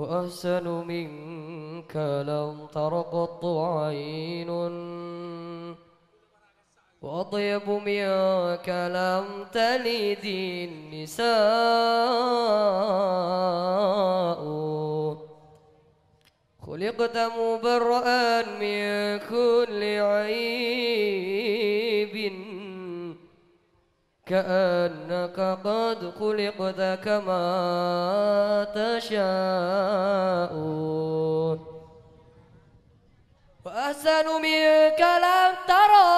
وأحسن منك لم تر قط عين. وأطيب منك لم تلد النساء. خلقت مبرأ من كل عيب كأنك قد خلقت كما تشاء. وأحسن منك لم ترى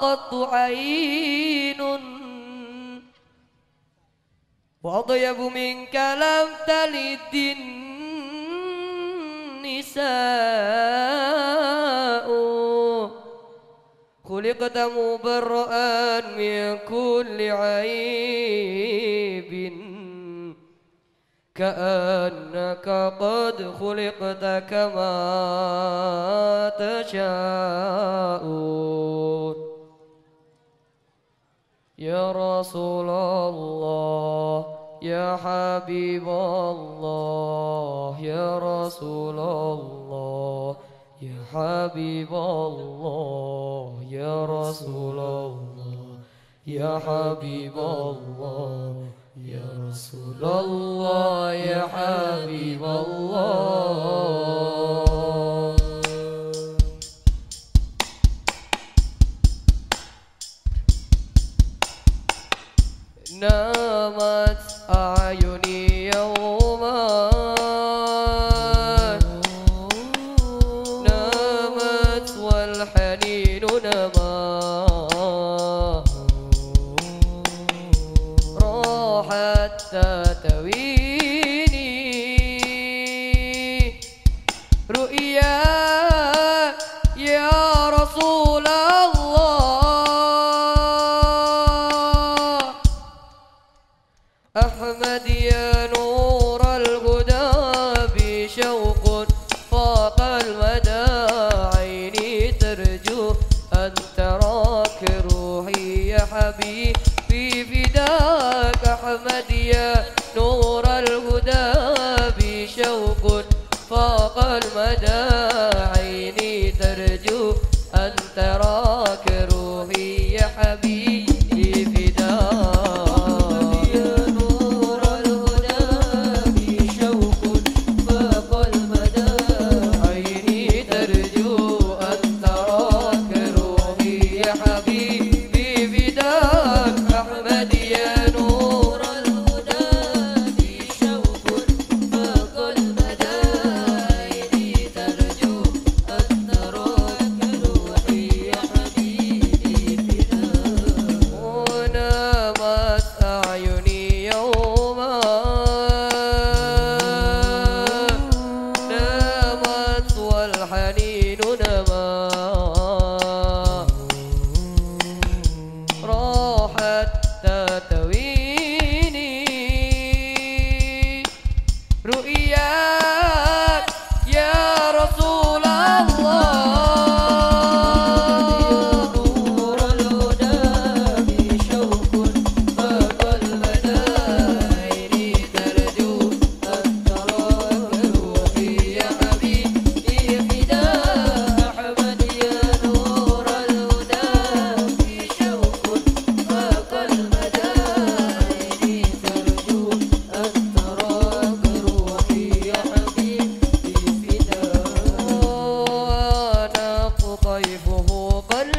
قط عين. وأطيب منك لم تلد النساء. خلقت مبرأ من كل عيب. كأنك قد خلقت كما تشاء. يا رسول الله يا حبيب الله يا رسول الله يا حبيب الله. يا حبيب الله يا رسول الله يا حبيب الله. نامت أعيني يوما نامت والحنين رؤيا يا فاق المدى. कर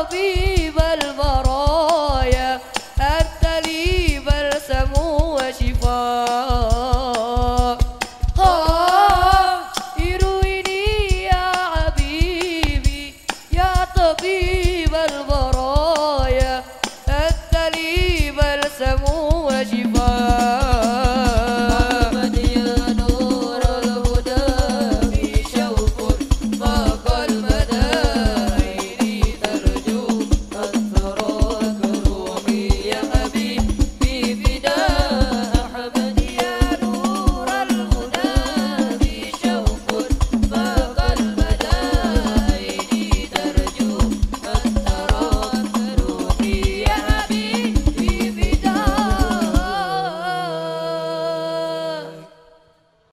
Bobby.